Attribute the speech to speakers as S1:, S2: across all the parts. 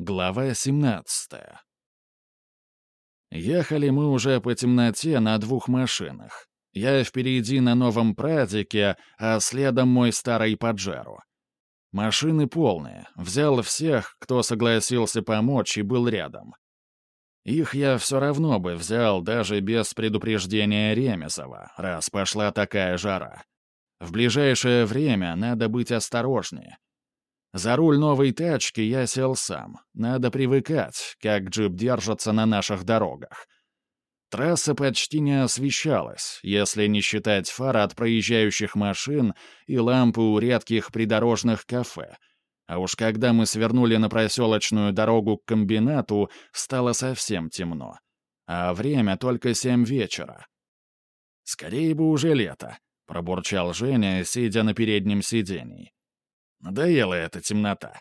S1: Глава 17 Ехали мы уже по темноте на двух машинах. Я впереди на новом прадике, а следом мой старый Паджеро. Машины полные. Взял всех, кто согласился помочь и был рядом. Их я все равно бы взял даже без предупреждения Ремезова, раз пошла такая жара. В ближайшее время надо быть осторожнее. За руль новой тачки я сел сам. Надо привыкать, как джип держится на наших дорогах. Трасса почти не освещалась, если не считать фар от проезжающих машин и лампы у редких придорожных кафе. А уж когда мы свернули на проселочную дорогу к комбинату, стало совсем темно. А время только семь вечера. «Скорее бы уже лето», — пробурчал Женя, сидя на переднем сидении. Надоела эта темнота.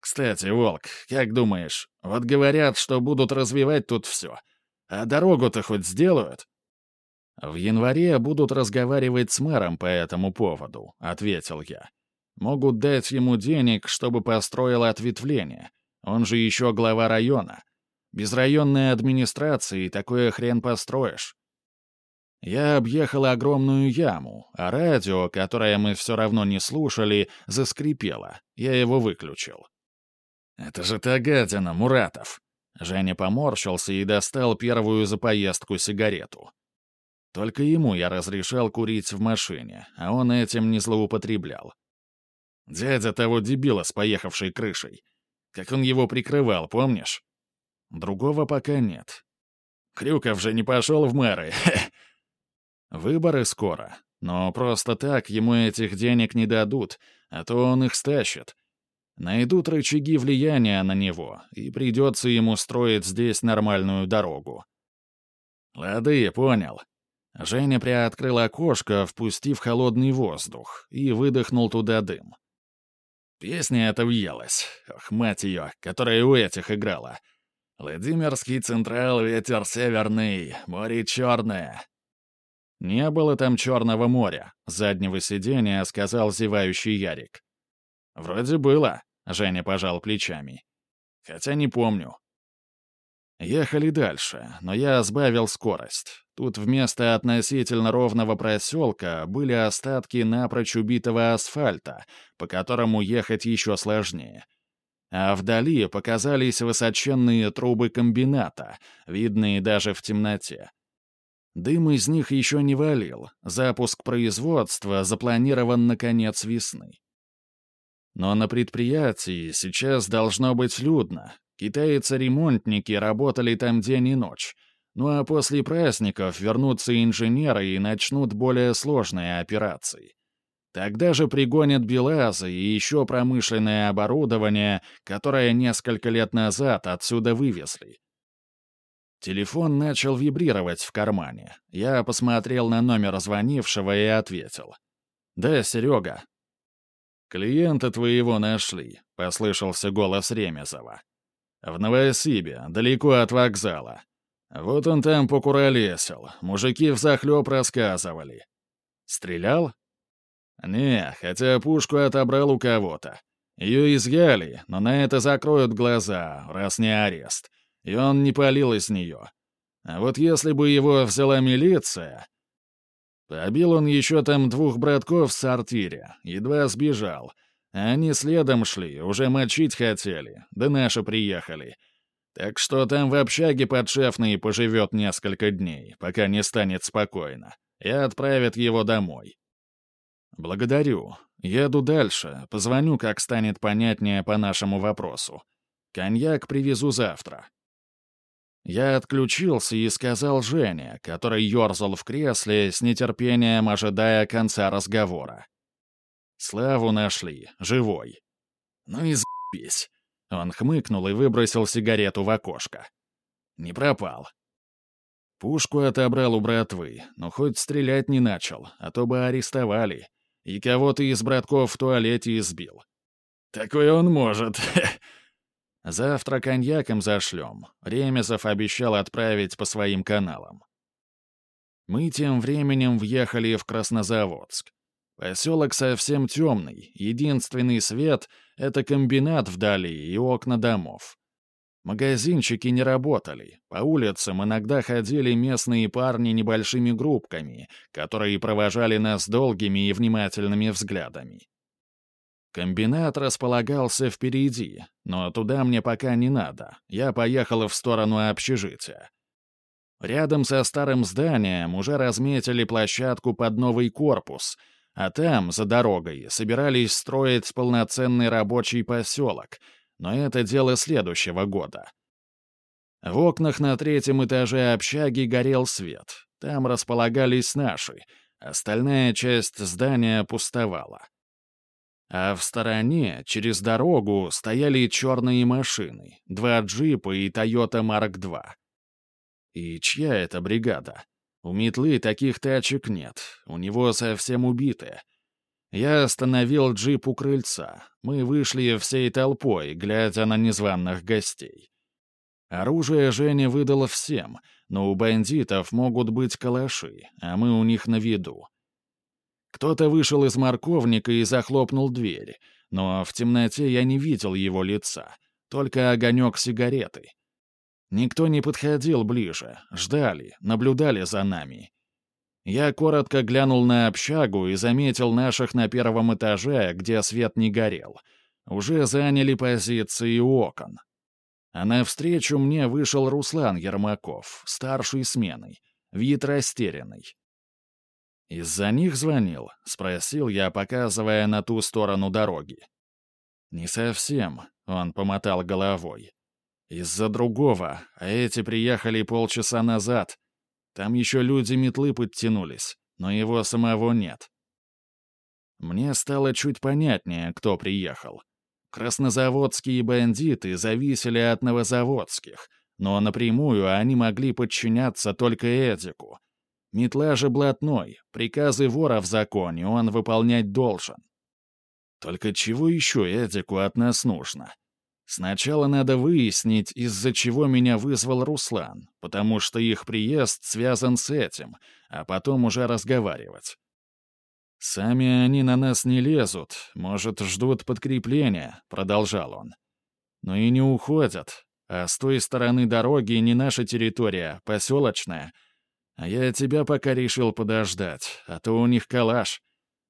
S1: Кстати, Волк, как думаешь, вот говорят, что будут развивать тут все. А дорогу-то хоть сделают? В январе будут разговаривать с мэром по этому поводу, ответил я. Могут дать ему денег, чтобы построил ответвление. Он же еще глава района. Без районной администрации такое хрен построишь. Я объехал огромную яму, а радио, которое мы все равно не слушали, заскрипело. Я его выключил. «Это же та гадина, Муратов!» Женя поморщился и достал первую за поездку сигарету. Только ему я разрешал курить в машине, а он этим не злоупотреблял. Дядя того дебила с поехавшей крышей. Как он его прикрывал, помнишь? Другого пока нет. Крюков же не пошел в мэры. Выборы скоро, но просто так ему этих денег не дадут, а то он их стащит. Найдут рычаги влияния на него, и придется ему строить здесь нормальную дорогу. Лады, понял. Женя приоткрыл окошко, впустив холодный воздух, и выдохнул туда дым. Песня эта въелась, ох, мать ее, которая у этих играла. «Владимирский централ, ветер северный, море черное, «Не было там Черного моря», — заднего сиденья сказал зевающий Ярик. «Вроде было», — Женя пожал плечами. «Хотя не помню». Ехали дальше, но я сбавил скорость. Тут вместо относительно ровного проселка были остатки напрочь убитого асфальта, по которому ехать еще сложнее. А вдали показались высоченные трубы комбината, видные даже в темноте. Дым из них еще не валил, запуск производства запланирован на конец весны. Но на предприятии сейчас должно быть людно. Китайцы-ремонтники работали там день и ночь. Ну а после праздников вернутся инженеры и начнут более сложные операции. Тогда же пригонят БелАЗы и еще промышленное оборудование, которое несколько лет назад отсюда вывезли. Телефон начал вибрировать в кармане. Я посмотрел на номер звонившего и ответил. «Да, Серега». «Клиента твоего нашли», — послышался голос Ремезова. «В Новосибе, далеко от вокзала. Вот он там покуролесил, мужики взахлеб рассказывали. Стрелял? Не, хотя пушку отобрал у кого-то. Ее изъяли, но на это закроют глаза, раз не арест и он не палил из нее. А вот если бы его взяла милиция... Побил он еще там двух братков в сортире, едва сбежал. Они следом шли, уже мочить хотели, да наши приехали. Так что там в общаге подшефный поживет несколько дней, пока не станет спокойно, и отправят его домой. Благодарю. Еду дальше, позвоню, как станет понятнее по нашему вопросу. Коньяк привезу завтра. Я отключился и сказал Жене, который ерзал в кресле, с нетерпением ожидая конца разговора. Славу нашли, живой. Ну и за***ись. Он хмыкнул и выбросил сигарету в окошко. Не пропал. Пушку отобрал у братвы, но хоть стрелять не начал, а то бы арестовали. И кого-то из братков в туалете избил. «Такое он может», Завтра коньяком зашлем. Ремезов обещал отправить по своим каналам. Мы тем временем въехали в Краснозаводск. Поселок совсем темный, единственный свет Это комбинат вдали и окна домов. Магазинчики не работали. По улицам иногда ходили местные парни небольшими группками, которые провожали нас долгими и внимательными взглядами. Комбинат располагался впереди, но туда мне пока не надо. Я поехала в сторону общежития. Рядом со старым зданием уже разметили площадку под новый корпус, а там, за дорогой, собирались строить полноценный рабочий поселок, но это дело следующего года. В окнах на третьем этаже общаги горел свет. Там располагались наши. Остальная часть здания пустовала. А в стороне, через дорогу, стояли черные машины, два джипа и Toyota Mark II. И чья это бригада? У метлы таких тачек нет, у него совсем убитые. Я остановил джип у крыльца. Мы вышли всей толпой, глядя на незваных гостей. Оружие Женя выдала всем, но у бандитов могут быть калаши, а мы у них на виду. Кто-то вышел из морковника и захлопнул дверь, но в темноте я не видел его лица, только огонек сигареты. Никто не подходил ближе, ждали, наблюдали за нами. Я коротко глянул на общагу и заметил наших на первом этаже, где свет не горел. Уже заняли позиции у окон. А навстречу мне вышел Руслан Ермаков, старший сменой, вид растерянный. «Из-за них звонил?» — спросил я, показывая на ту сторону дороги. «Не совсем», — он помотал головой. «Из-за другого, а эти приехали полчаса назад. Там еще люди метлы подтянулись, но его самого нет». Мне стало чуть понятнее, кто приехал. Краснозаводские бандиты зависели от новозаводских, но напрямую они могли подчиняться только Эдику, Метла же блатной, приказы вора в законе он выполнять должен. Только чего еще Эдику от нас нужно? Сначала надо выяснить, из-за чего меня вызвал Руслан, потому что их приезд связан с этим, а потом уже разговаривать. «Сами они на нас не лезут, может, ждут подкрепления», — продолжал он. «Но и не уходят, а с той стороны дороги не наша территория, поселочная — а я тебя пока решил подождать, а то у них калаш.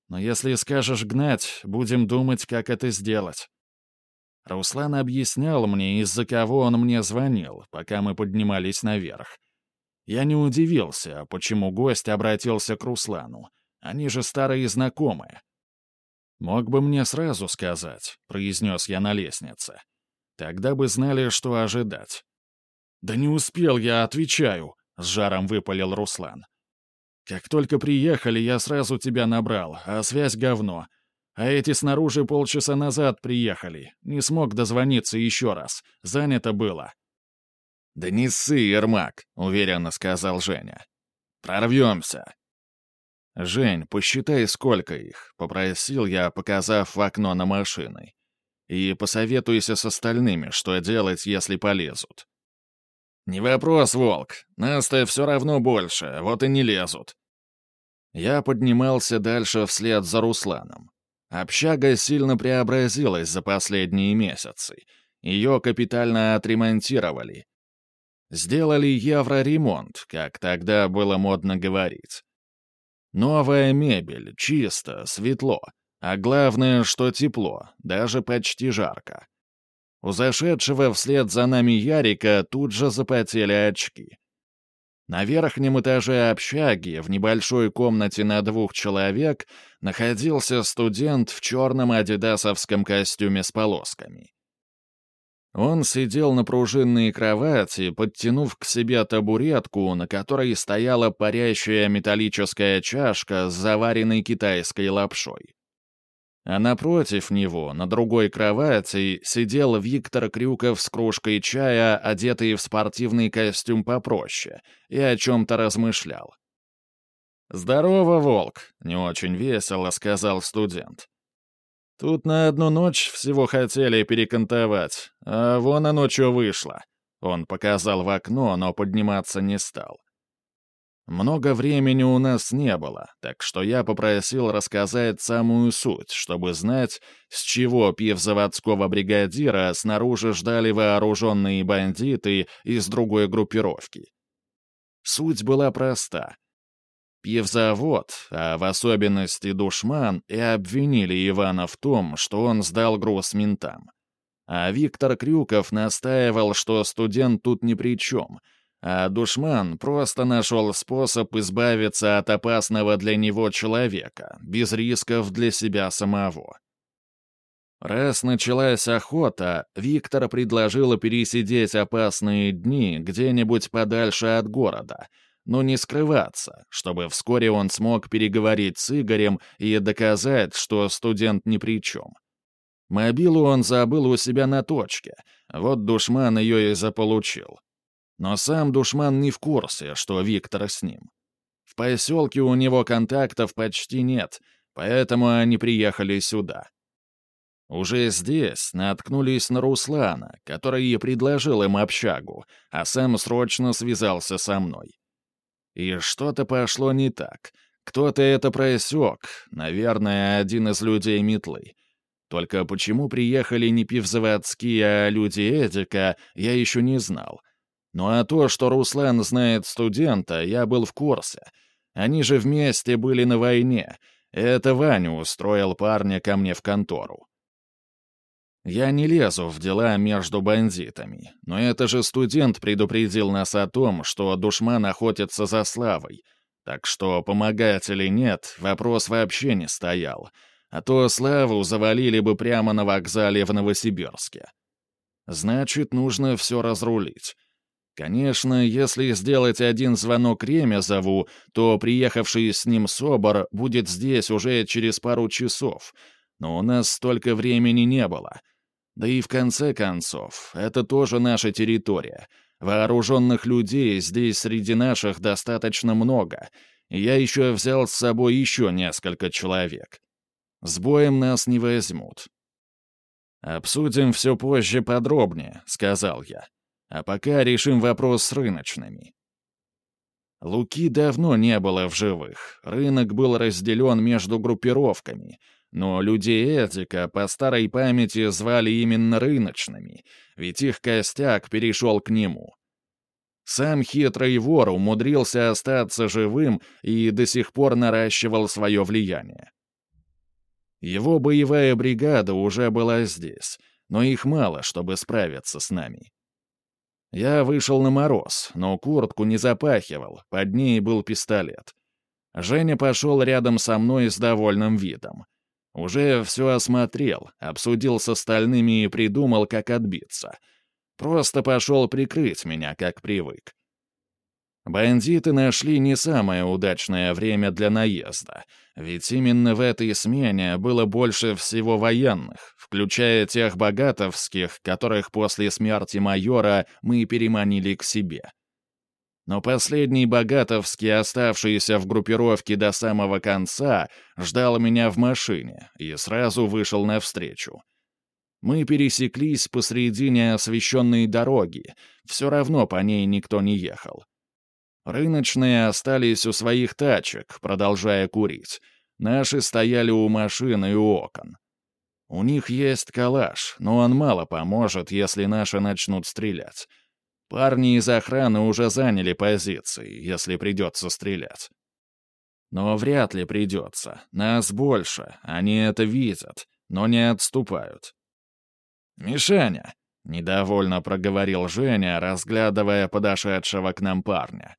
S1: Но если скажешь гнать, будем думать, как это сделать». Руслан объяснял мне, из-за кого он мне звонил, пока мы поднимались наверх. Я не удивился, почему гость обратился к Руслану. Они же старые знакомые. «Мог бы мне сразу сказать», — произнес я на лестнице. «Тогда бы знали, что ожидать». «Да не успел я, отвечаю», — с жаром выпалил Руслан. «Как только приехали, я сразу тебя набрал, а связь говно. А эти снаружи полчаса назад приехали. Не смог дозвониться еще раз. Занято было». «Да не ссы, Ермак», — уверенно сказал Женя. «Прорвемся». «Жень, посчитай, сколько их», — попросил я, показав в окно на машины. «И посоветуйся с остальными, что делать, если полезут». «Не вопрос, Волк. Нас-то все равно больше, вот и не лезут». Я поднимался дальше вслед за Русланом. Общага сильно преобразилась за последние месяцы. Ее капитально отремонтировали. Сделали евроремонт, как тогда было модно говорить. Новая мебель, чисто, светло. А главное, что тепло, даже почти жарко. У зашедшего вслед за нами Ярика тут же запотели очки. На верхнем этаже общаги, в небольшой комнате на двух человек, находился студент в черном адидасовском костюме с полосками. Он сидел на пружинной кровати, подтянув к себе табуретку, на которой стояла парящая металлическая чашка с заваренной китайской лапшой. А напротив него, на другой кровати, сидел Виктор Крюков с кружкой чая, одетый в спортивный костюм попроще, и о чем-то размышлял. «Здорово, Волк!» — не очень весело сказал студент. «Тут на одну ночь всего хотели перекантовать, а вон оно что вышло». Он показал в окно, но подниматься не стал. Много времени у нас не было, так что я попросил рассказать самую суть, чтобы знать, с чего пивзаводского бригадира снаружи ждали вооруженные бандиты из другой группировки. Суть была проста. Пивзавод, а в особенности душман, и обвинили Ивана в том, что он сдал груз ментам. А Виктор Крюков настаивал, что студент тут ни при чем — а душман просто нашел способ избавиться от опасного для него человека, без рисков для себя самого. Раз началась охота, Виктор предложил пересидеть опасные дни где-нибудь подальше от города, но не скрываться, чтобы вскоре он смог переговорить с Игорем и доказать, что студент ни при чем. Мобилу он забыл у себя на точке, вот душман ее и заполучил. Но сам душман не в курсе, что Виктор с ним. В поселке у него контактов почти нет, поэтому они приехали сюда. Уже здесь наткнулись на Руслана, который и предложил им общагу, а сам срочно связался со мной. И что-то пошло не так. Кто-то это просек, наверное, один из людей метлы. Только почему приехали не пивзаводские, а люди Эдика, я еще не знал — ну а то, что Руслан знает студента, я был в курсе. Они же вместе были на войне. Это Ваня устроил парня ко мне в контору. Я не лезу в дела между бандитами, но это же студент предупредил нас о том, что душман охотится за славой. Так что, помогать или нет, вопрос вообще не стоял. А то славу завалили бы прямо на вокзале в Новосибирске. Значит, нужно все разрулить. Конечно, если сделать один звонок Ремезову, то приехавший с ним Собор будет здесь уже через пару часов. Но у нас столько времени не было. Да и в конце концов, это тоже наша территория. Вооруженных людей здесь среди наших достаточно много. И я еще взял с собой еще несколько человек. С боем нас не возьмут. «Обсудим все позже подробнее», — сказал я. А пока решим вопрос с рыночными. Луки давно не было в живых, рынок был разделен между группировками, но людей Эдика по старой памяти звали именно рыночными, ведь их костяк перешел к нему. Сам хитрый вор умудрился остаться живым и до сих пор наращивал свое влияние. Его боевая бригада уже была здесь, но их мало, чтобы справиться с нами. Я вышел на мороз, но куртку не запахивал, под ней был пистолет. Женя пошел рядом со мной с довольным видом. Уже все осмотрел, обсудил с остальными и придумал, как отбиться. Просто пошел прикрыть меня, как привык. Бандиты нашли не самое удачное время для наезда, ведь именно в этой смене было больше всего военных, включая тех богатовских, которых после смерти майора мы переманили к себе. Но последний богатовский, оставшийся в группировке до самого конца, ждал меня в машине и сразу вышел навстречу. Мы пересеклись посредине освещенной дороги, все равно по ней никто не ехал. Рыночные остались у своих тачек, продолжая курить. Наши стояли у машины и у окон. У них есть калаш, но он мало поможет, если наши начнут стрелять. Парни из охраны уже заняли позиции, если придется стрелять. Но вряд ли придется. Нас больше, они это видят, но не отступают. «Мишаня!» — недовольно проговорил Женя, разглядывая подошедшего к нам парня.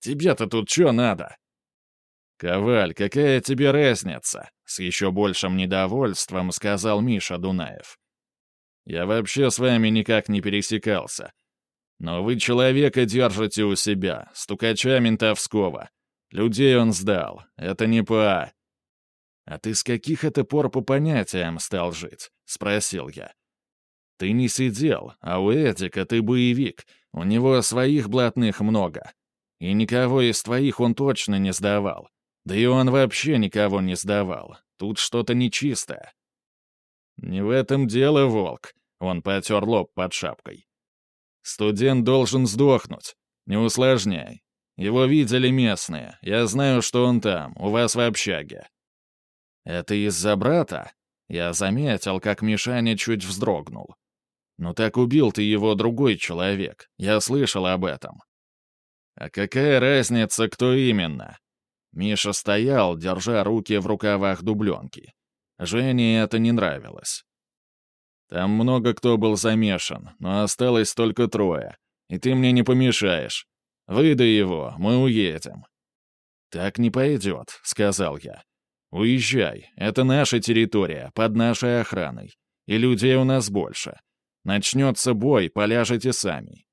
S1: Тебе-то тут что надо?» «Коваль, какая тебе разница?» — с еще большим недовольством сказал Миша Дунаев. «Я вообще с вами никак не пересекался. Но вы человека держите у себя, стукача ментовского. Людей он сдал, это не по...» «А ты с каких это пор по понятиям стал жить?» — спросил я. «Ты не сидел, а у Эдика ты боевик, у него своих блатных много. И никого из твоих он точно не сдавал. Да и он вообще никого не сдавал. Тут что-то нечистое. «Не в этом дело, волк», — он потер лоб под шапкой. «Студент должен сдохнуть. Не усложняй. Его видели местные. Я знаю, что он там, у вас в общаге». «Это из-за брата?» Я заметил, как Мишаня чуть вздрогнул. «Ну так убил ты его другой человек. Я слышал об этом». «А какая разница, кто именно?» Миша стоял, держа руки в рукавах дубленки. Жене это не нравилось. Там много кто был замешан, но осталось только трое. И ты мне не помешаешь. Выдай его, мы уедем». «Так не пойдет», — сказал я. «Уезжай. Это наша территория, под нашей охраной. И людей у нас больше. Начнется бой, поляжете сами».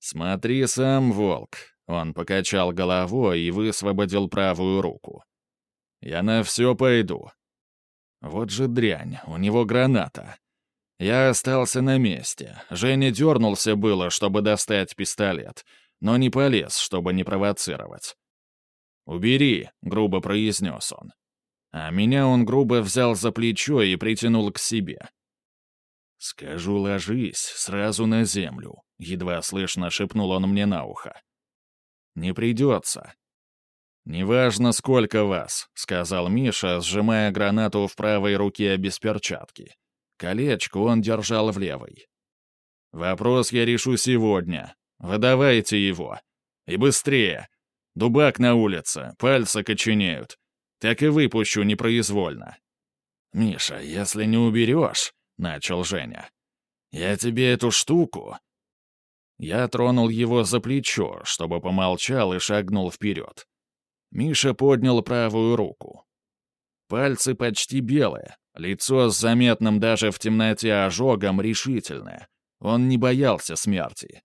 S1: «Смотри сам, волк», — он покачал головой и высвободил правую руку. «Я на все пойду». Вот же дрянь, у него граната. Я остался на месте. Женя дернулся было, чтобы достать пистолет, но не полез, чтобы не провоцировать. «Убери», — грубо произнес он. А меня он грубо взял за плечо и притянул к себе. «Скажу, ложись, сразу на землю», — едва слышно шепнул он мне на ухо. «Не придется». «Неважно, сколько вас», — сказал Миша, сжимая гранату в правой руке без перчатки. Колечко он держал в левой. «Вопрос я решу сегодня. Выдавайте его. И быстрее. Дубак на улице, пальцы коченеют. Так и выпущу непроизвольно». «Миша, если не уберешь», — начал Женя, — «я тебе эту штуку...» Я тронул его за плечо, чтобы помолчал и шагнул вперед. Миша поднял правую руку. Пальцы почти белые, Лицо с заметным даже в темноте ожогом решительное. Он не боялся смерти.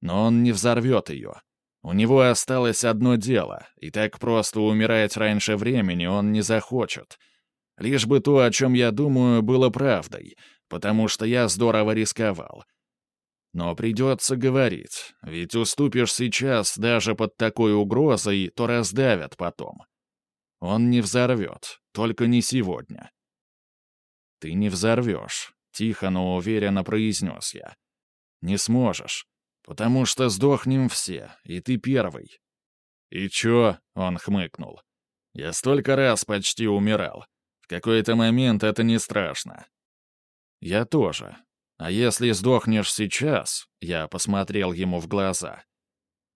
S1: Но он не взорвет ее. У него осталось одно дело, и так просто умирать раньше времени он не захочет. Лишь бы то, о чем я думаю, было правдой, потому что я здорово рисковал. Но придется говорить, ведь уступишь сейчас даже под такой угрозой, то раздавят потом. Он не взорвет, только не сегодня. «Ты не взорвешь», — тихо, но уверенно произнес я. «Не сможешь, потому что сдохнем все, и ты первый». «И чё?» — он хмыкнул. «Я столько раз почти умирал. В какой-то момент это не страшно». «Я тоже. А если сдохнешь сейчас», — я посмотрел ему в глаза,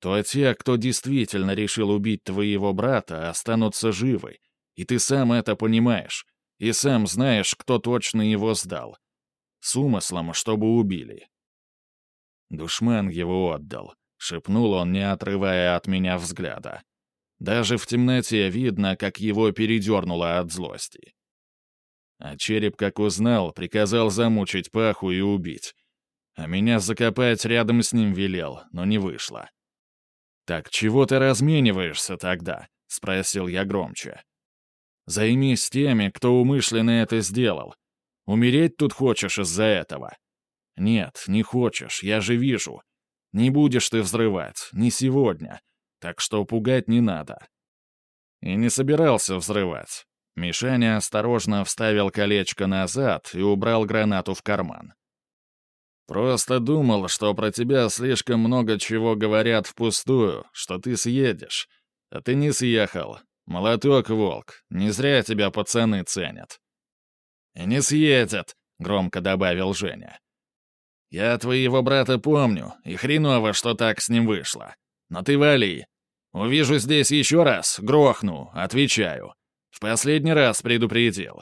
S1: то те, кто действительно решил убить твоего брата, останутся живы, и ты сам это понимаешь. И сам знаешь, кто точно его сдал. С умыслом, чтобы убили. Душман его отдал, шепнул он, не отрывая от меня взгляда. Даже в темноте видно, как его передернуло от злости. А череп, как узнал, приказал замучить паху и убить. А меня закопать рядом с ним велел, но не вышло. «Так чего ты размениваешься тогда?» — спросил я громче. Займись теми, кто умышленно это сделал. Умереть тут хочешь из-за этого? Нет, не хочешь, я же вижу. Не будешь ты взрывать, не сегодня. Так что пугать не надо. И не собирался взрывать. Мишаня осторожно вставил колечко назад и убрал гранату в карман. Просто думал, что про тебя слишком много чего говорят впустую, что ты съедешь. А ты не съехал, «Молоток, волк, не зря тебя пацаны ценят». «И не съедет», — громко добавил Женя. «Я твоего брата помню, и хреново, что так с ним вышло. Но ты вали. Увижу здесь еще раз, грохну, отвечаю. Последний раз предупредил».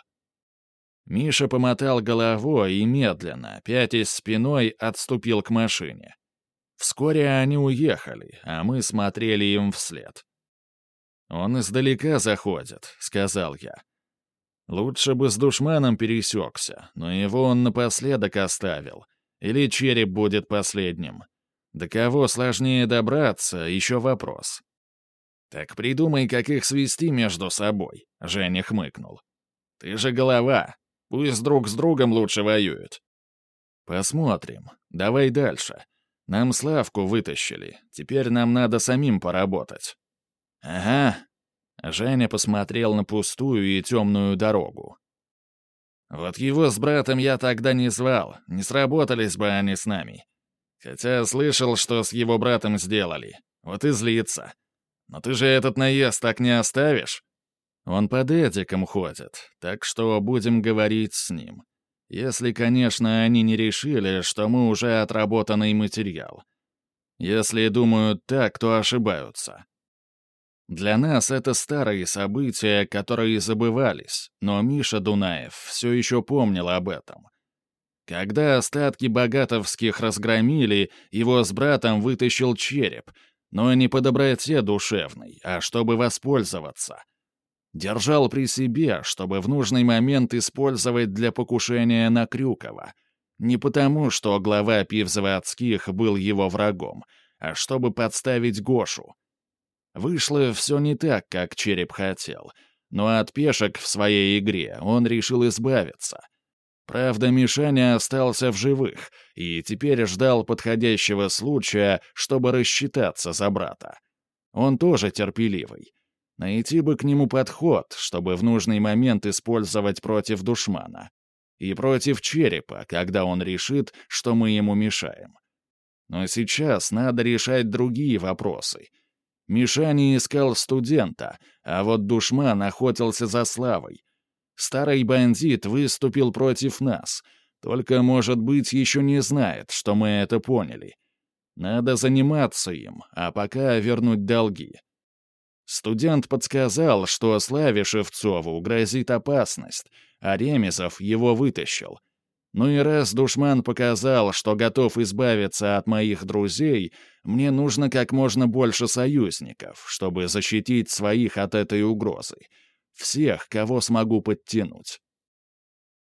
S1: Миша помотал головой и медленно, пятясь спиной, отступил к машине. Вскоре они уехали, а мы смотрели им вслед. «Он издалека заходит», — сказал я. Лучше бы с душманом пересекся, но его он напоследок оставил. Или череп будет последним. До кого сложнее добраться, еще вопрос. «Так придумай, как их свести между собой», — Женя хмыкнул. «Ты же голова. Пусть друг с другом лучше воюют». «Посмотрим. Давай дальше. Нам Славку вытащили. Теперь нам надо самим поработать». «Ага». Женя посмотрел на пустую и темную дорогу. «Вот его с братом я тогда не звал, не сработались бы они с нами. Хотя слышал, что с его братом сделали. Вот и злится. Но ты же этот наезд так не оставишь? Он под Эдиком ходит, так что будем говорить с ним. Если, конечно, они не решили, что мы уже отработанный материал. Если думают так, то ошибаются. Для нас это старые события, которые забывались, но Миша Дунаев все еще помнил об этом. Когда остатки богатовских разгромили, его с братом вытащил череп, но не по доброте душевной, а чтобы воспользоваться. Держал при себе, чтобы в нужный момент использовать для покушения на Крюкова. Не потому, что глава пивзаводских был его врагом, а чтобы подставить Гошу. Вышло все не так, как Череп хотел, но от пешек в своей игре он решил избавиться. Правда, Мишаня остался в живых и теперь ждал подходящего случая, чтобы рассчитаться за брата. Он тоже терпеливый. Найти бы к нему подход, чтобы в нужный момент использовать против душмана. И против черепа, когда он решит, что мы ему мешаем. Но сейчас надо решать другие вопросы. Мишаня искал студента, а вот душман охотился за славой. Старый бандит выступил против нас, только, может быть, еще не знает, что мы это поняли. Надо заниматься им, а пока вернуть долги. Студент подсказал, что Славе Шевцову грозит опасность, а Ремезов его вытащил. Ну и раз душман показал, что готов избавиться от моих друзей, мне нужно как можно больше союзников, чтобы защитить своих от этой угрозы. Всех, кого смогу подтянуть.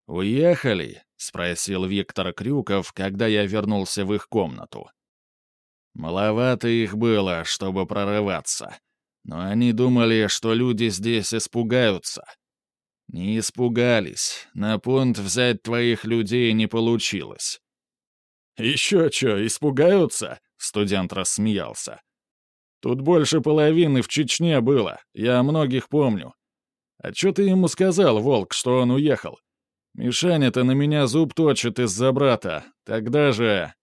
S1: «Уехали?» — спросил Виктор Крюков, когда я вернулся в их комнату. «Маловато их было, чтобы прорываться», но они думали, что люди здесь испугаются. Не испугались. На пункт взять твоих людей не получилось. «Еще что, испугаются?» — студент рассмеялся. «Тут больше половины в Чечне было, я многих помню. А что ты ему сказал, Волк, что он уехал? Мишаня-то на меня зуб точит из-за брата. Тогда же...»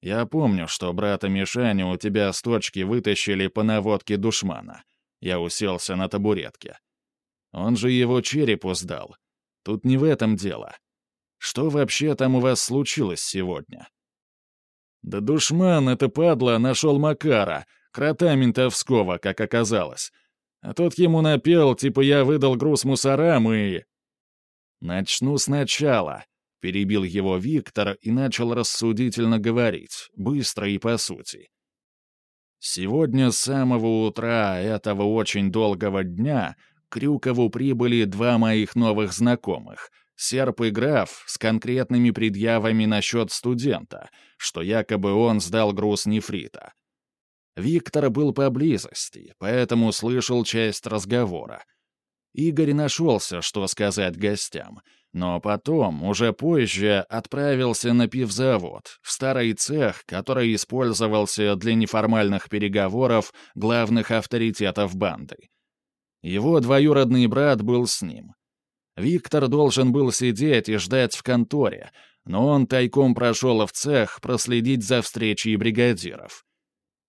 S1: Я помню, что брата Мишаню у тебя с точки вытащили по наводке душмана. Я уселся на табуретке. Он же его черепу сдал. Тут не в этом дело. Что вообще там у вас случилось сегодня? Да душман, это падла, нашел Макара, крота ментовского, как оказалось. А тот ему напел, типа я выдал груз мусорам и... Начну сначала. — перебил его Виктор и начал рассудительно говорить, быстро и по сути. Сегодня с самого утра этого очень долгого дня к Крюкову прибыли два моих новых знакомых — Серп и граф с конкретными предъявами насчет студента, что якобы он сдал груз нефрита. Виктор был поблизости, поэтому слышал часть разговора. Игорь нашелся, что сказать гостям — но потом, уже позже, отправился на пивзавод, в старый цех, который использовался для неформальных переговоров главных авторитетов банды. Его двоюродный брат был с ним. Виктор должен был сидеть и ждать в конторе, но он тайком прошел в цех проследить за встречей бригадиров.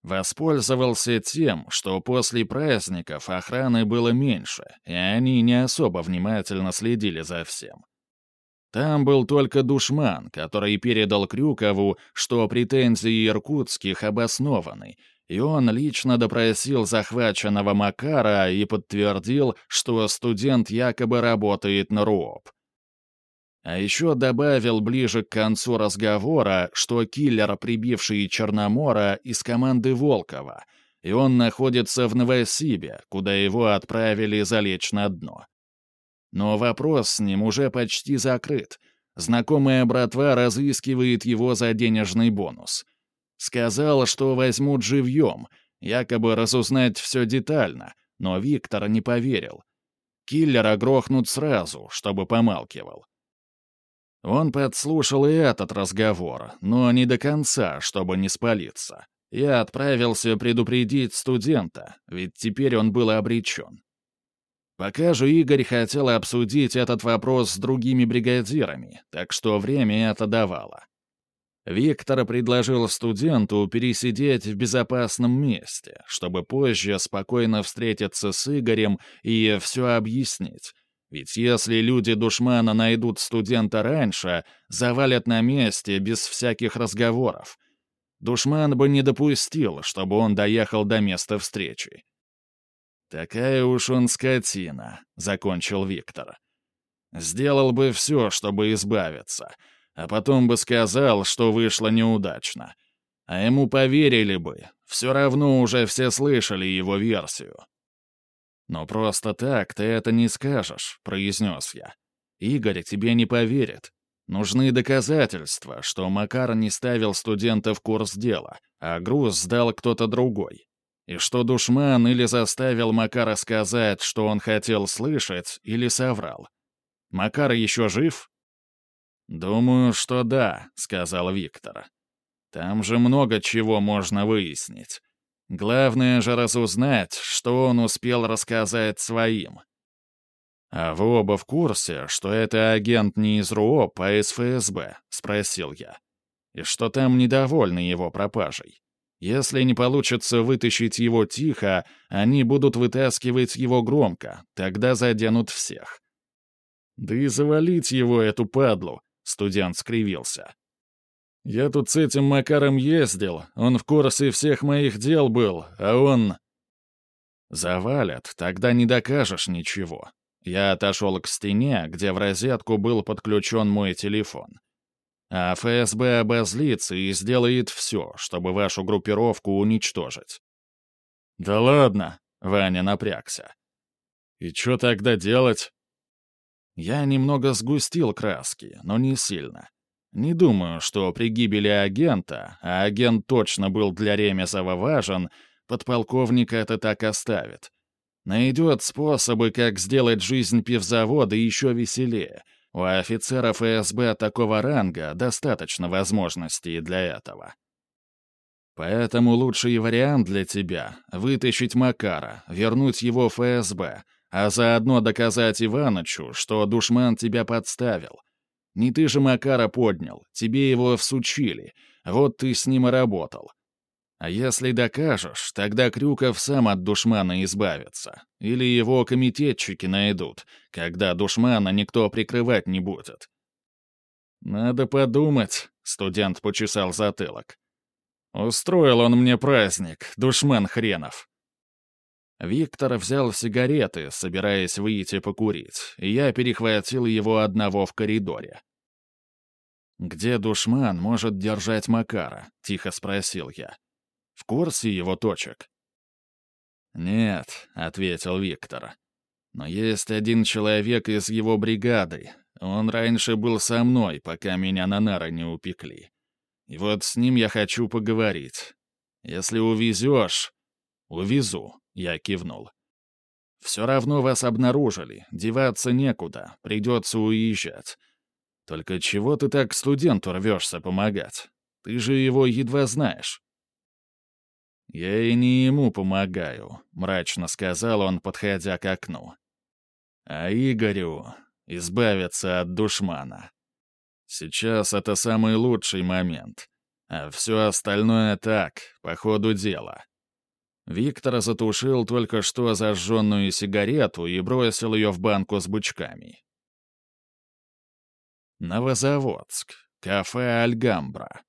S1: Воспользовался тем, что после праздников охраны было меньше, и они не особо внимательно следили за всем. Там был только душман, который передал Крюкову, что претензии иркутских обоснованы, и он лично допросил захваченного Макара и подтвердил, что студент якобы работает на РУОП. А еще добавил ближе к концу разговора, что киллер, прибивший Черномора, из команды Волкова, и он находится в Новосибе, куда его отправили залечь на дно. Но вопрос с ним уже почти закрыт. Знакомая братва разыскивает его за денежный бонус. Сказал, что возьмут живьем, якобы разузнать все детально, но Виктор не поверил. Киллера грохнут сразу, чтобы помалкивал. Он подслушал и этот разговор, но не до конца, чтобы не спалиться. Я отправился предупредить студента, ведь теперь он был обречен. Пока же Игорь хотел обсудить этот вопрос с другими бригадирами, так что время это давало. Виктор предложил студенту пересидеть в безопасном месте, чтобы позже спокойно встретиться с Игорем и все объяснить. Ведь если люди душмана найдут студента раньше, завалят на месте без всяких разговоров. Душман бы не допустил, чтобы он доехал до места встречи. «Такая уж он скотина», — закончил Виктор. «Сделал бы все, чтобы избавиться, а потом бы сказал, что вышло неудачно. А ему поверили бы, все равно уже все слышали его версию». «Но просто так ты это не скажешь», — произнес я. «Игорь тебе не поверит. Нужны доказательства, что Макар не ставил студента в курс дела, а груз сдал кто-то другой. И что душман или заставил Макара сказать, что он хотел слышать, или соврал. Макар еще жив? «Думаю, что да», — сказал Виктор. «Там же много чего можно выяснить. Главное же разузнать, что он успел рассказать своим». «А вы оба в курсе, что это агент не из РУОП, а из ФСБ?» — спросил я. «И что там недовольны его пропажей?» Если не получится вытащить его тихо, они будут вытаскивать его громко, тогда заденут всех. «Да и завалить его, эту падлу!» — студент скривился. «Я тут с этим Макаром ездил, он в курсе всех моих дел был, а он...» «Завалят, тогда не докажешь ничего». Я отошел к стене, где в розетку был подключен мой телефон. А ФСБ обозлится и сделает все, чтобы вашу группировку уничтожить. «Да ладно!» — Ваня напрягся. «И что тогда делать?» Я немного сгустил краски, но не сильно. Не думаю, что при гибели агента, а агент точно был для Ремезова важен, подполковника это так оставит. Найдет способы, как сделать жизнь пивзавода еще веселее — у офицеров ФСБ такого ранга достаточно возможностей для этого. Поэтому лучший вариант для тебя — вытащить Макара, вернуть его в ФСБ, а заодно доказать Иванычу, что душман тебя подставил. Не ты же Макара поднял, тебе его всучили, вот ты с ним и работал. А если докажешь, тогда Крюков сам от душмана избавится. Или его комитетчики найдут, когда душмана никто прикрывать не будет. «Надо подумать», — студент почесал затылок. «Устроил он мне праздник, душман хренов». Виктор взял сигареты, собираясь выйти покурить, и я перехватил его одного в коридоре. «Где душман может держать Макара?» — тихо спросил я. В курсе его точек?» «Нет», — ответил Виктор. «Но есть один человек из его бригады. Он раньше был со мной, пока меня на нары не упекли. И вот с ним я хочу поговорить. Если увезешь...» «Увезу», — я кивнул. «Все равно вас обнаружили, деваться некуда, придется уезжать. Только чего ты так студенту рвешься помогать? Ты же его едва знаешь». «Я и не ему помогаю», — мрачно сказал он, подходя к окну. «А Игорю избавиться от душмана. Сейчас это самый лучший момент, а все остальное так, по ходу дела». Виктор затушил только что зажженную сигарету и бросил ее в банку с бычками. Новозаводск. Кафе «Альгамбра».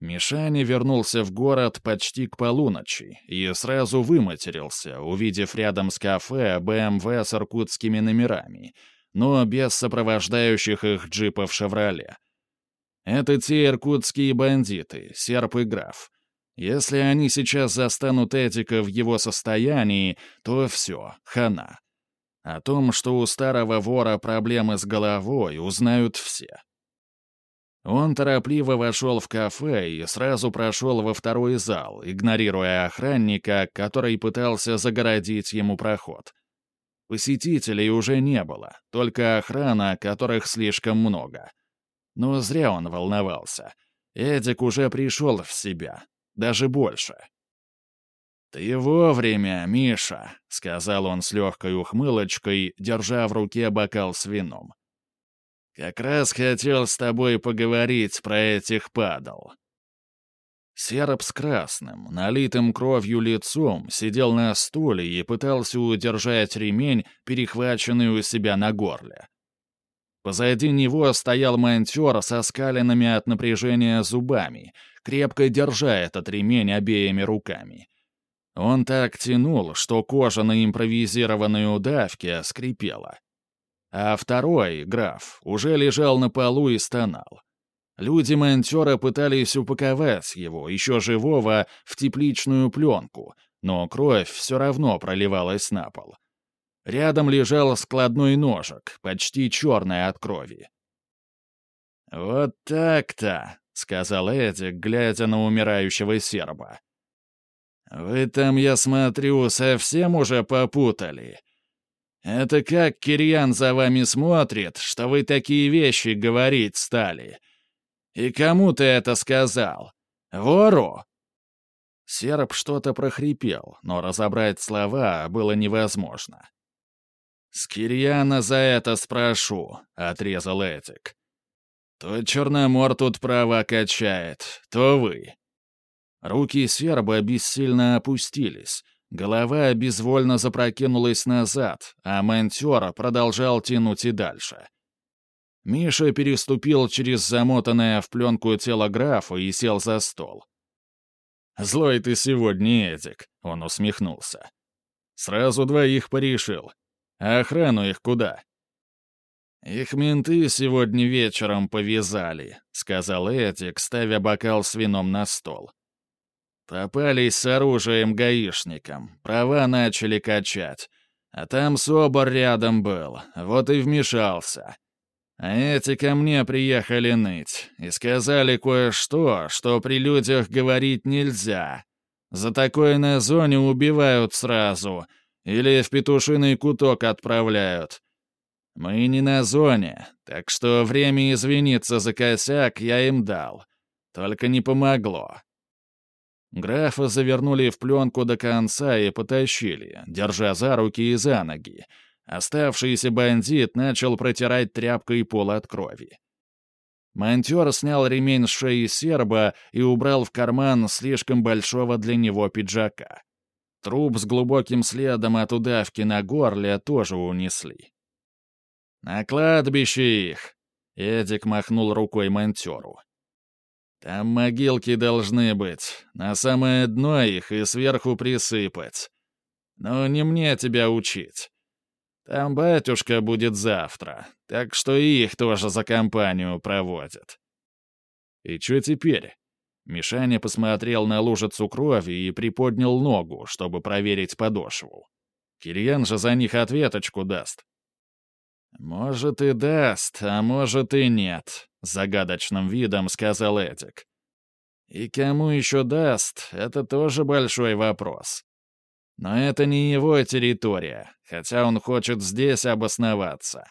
S1: Мишаня вернулся в город почти к полуночи и сразу выматерился, увидев рядом с кафе БМВ с иркутскими номерами, но без сопровождающих их джипов «Шевроле». Это те иркутские бандиты, серп и граф. Если они сейчас застанут Эдика в его состоянии, то все, хана. О том, что у старого вора проблемы с головой, узнают все. Он торопливо вошел в кафе и сразу прошел во второй зал, игнорируя охранника, который пытался загородить ему проход. Посетителей уже не было, только охрана, которых слишком много. Но зря он волновался. Эдик уже пришел в себя, даже больше. «Ты вовремя, Миша», — сказал он с легкой ухмылочкой, держа в руке бокал с вином. Как раз хотел с тобой поговорить про этих падал». Серп с красным, налитым кровью лицом, сидел на стуле и пытался удержать ремень, перехваченный у себя на горле. Позади него стоял монтер со скаленными от напряжения зубами, крепко держа этот ремень обеими руками. Он так тянул, что кожа на импровизированной удавке скрипела. А второй, граф, уже лежал на полу и стонал. Люди монтера пытались упаковать его, еще живого, в тепличную пленку, но кровь все равно проливалась на пол. Рядом лежал складной ножик, почти черный от крови. «Вот так-то», — сказал Эдик, глядя на умирающего серба. «Вы там, я смотрю, совсем уже попутали. Это как Кирьян за вами смотрит, что вы такие вещи говорить стали? И кому ты это сказал? Вору?» Серб что-то прохрипел, но разобрать слова было невозможно. «С Кирьяна за это спрошу», — отрезал Этик. «То Черномор тут права качает, то вы». Руки серба бессильно опустились, голова безвольно запрокинулась назад, а монтера продолжал тянуть и дальше. Миша переступил через замотанное в пленку тело графа и сел за стол. «Злой ты сегодня, Эдик», — он усмехнулся. «Сразу двоих порешил. А охрану их куда?» «Их менты сегодня вечером повязали», — сказал Эдик, ставя бокал с вином на стол. Попались с оружием гаишникам, права начали качать. А там Собор рядом был, вот и вмешался. А эти ко мне приехали ныть и сказали кое-что, что при людях говорить нельзя. За такое на зоне убивают сразу — или в петушиный куток отправляют. Мы не на зоне, так что время извиниться за косяк я им дал. Только не помогло. Графа завернули в пленку до конца и потащили, держа за руки и за ноги. Оставшийся бандит начал протирать тряпкой пол от крови. Монтер снял ремень с шеи серба и убрал в карман слишком большого для него пиджака. Труп с глубоким следом от удавки на горле тоже унесли. «На кладбище их!» — Эдик махнул рукой монтеру. «Там могилки должны быть, на самое дно их и сверху присыпать. Но не мне тебя учить. Там батюшка будет завтра, так что и их тоже за компанию проводят». «И что теперь?» Мишаня посмотрел на лужицу крови и приподнял ногу, чтобы проверить подошву. Кирьян же за них ответочку даст. «Может, и даст, а может, и нет», — загадочным видом сказал Эдик. «И кому еще даст, это тоже большой вопрос. Но это не его территория, хотя он хочет здесь обосноваться.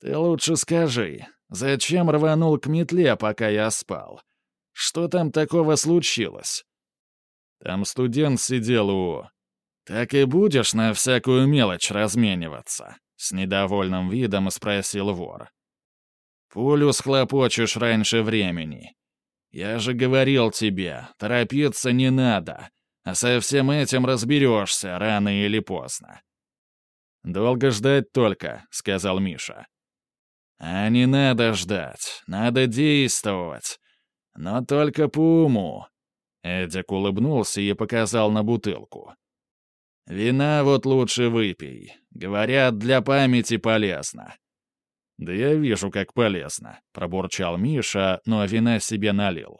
S1: Ты лучше скажи, зачем рванул к метле, пока я спал?» Что там такого случилось? Там студент сидел у... Так и будешь на всякую мелочь размениваться? С недовольным видом спросил вор. Пулю схлопочешь раньше времени. Я же говорил тебе, торопиться не надо, а со всем этим разберешься рано или поздно. «Долго ждать только», — сказал Миша. «А не надо ждать, надо действовать. Но только по уму». Эдик улыбнулся и показал на бутылку. «Вина вот лучше выпей. Говорят, для памяти полезно». «Да я вижу, как полезно», — пробурчал Миша, но вина себе налил.